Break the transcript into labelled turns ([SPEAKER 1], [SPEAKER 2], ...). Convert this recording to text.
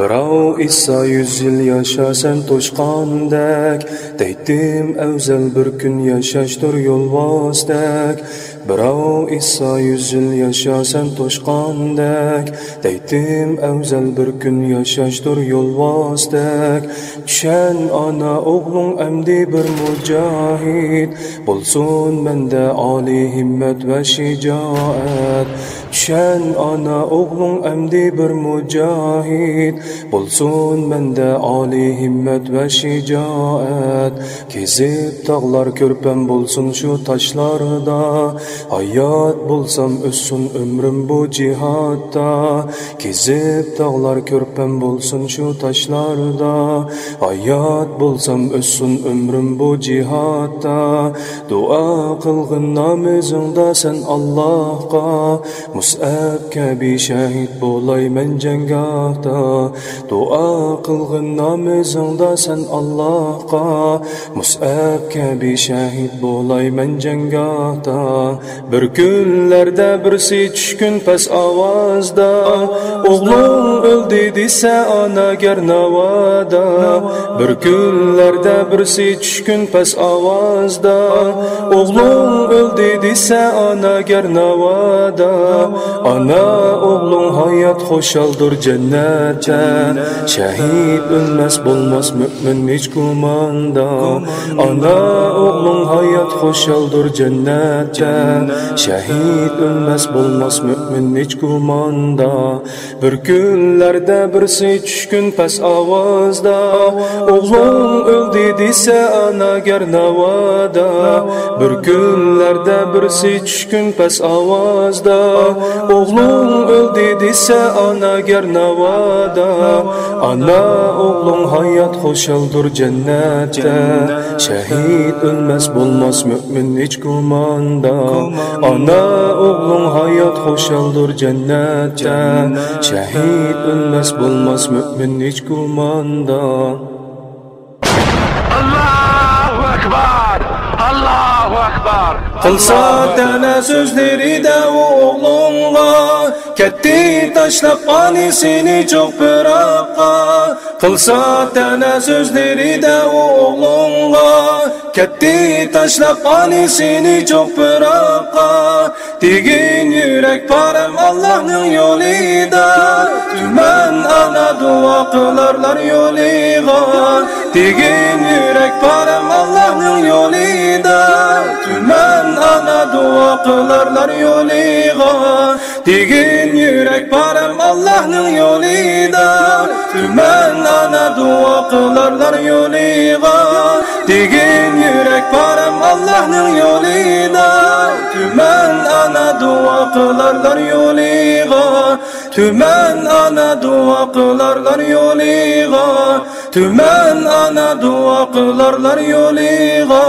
[SPEAKER 1] Birov issa yüz yil yasha sen to'shqondek deydim afzal bir kun yashashdir yo'lbozdek Birov issa yüz yil yasha sen to'shqondek deydim afzal bir kun yashashdir yo'lbozdek Tushan ana o'g'ling amdi bir mujohid bo'lsin menda oliy himmat va shijoat Tushan ana o'g'ling amdi bir mujohid bo'lsin menda oliy himmat va shijoat kezib tog'lar ko'rpam bo'lsin shu toshlarda hayot bo'lsam o'ssin umrim bu jihatda kezib tog'lar ko'rpam bo'lsin shu toshlarda hayot bo'lsam o'ssin umrim bu jihatda duo qilg'in namozingda sen Əskə bir şəhid bolay mən cəngahda Dua qılğın namazında sən Allahqa Musəbkə bir şəhid bolay mən cəngahda Bir günlərdə birsi düşkün pəs avazda Oğlum öldü desə ana gər navada Bir günlərdə birsi düşkün pəs avazda Oğlum öldü desə ana gər navada Ana oğlun hayat xoşaldır cənnətə. Şəhid ölməz bolmaz mümin heç gumanda Ana oğlun hayat xoşaldır cənnətə. Şəhid ölməz bolmaz mümin heç gumanda Bir günlərdə birsi düşkün pəs avazda. Oğlun öl desə ana gər navada Bir günlərdə birsi çüşkün pəs avazda. Oğlun öldü desə ana gər navada Ana oğlun hayat xoşaldır cənnətdə Şəhid ölməz bulmaz mümin hiç gumanda Ana oğlun hayat xoşaldır cənnətdə Şəhid ölməz bulmaz mümin hiç gumanda
[SPEAKER 2] Allahu Akbar! Allahu Akbar!
[SPEAKER 1] qilsa tana so'zlarida o'g'lingga katta tashlab onisini cho'q piroqqa qilsa tana so'zlarida o'g'lingga katta tashlab onisini cho'q piroqqa tegin yurak param Allohning yo'lida tuman ana duo qilarlar yo'liga tegin yurak param Allohning yo'lida tuman ana duo qilarlar yo'liga tegin yurak param Allohning yo'lida tuman ana duo qilarlar yo'liga yurak Allohning yo'lida tuman ana duo qilarlar yo'liga tuman ana duo qilarlar yo'liga tuman ana duo qilarlar yo'liga